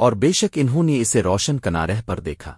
اور بے شک انہوں نے اسے روشن کنارہ پر دیکھا۔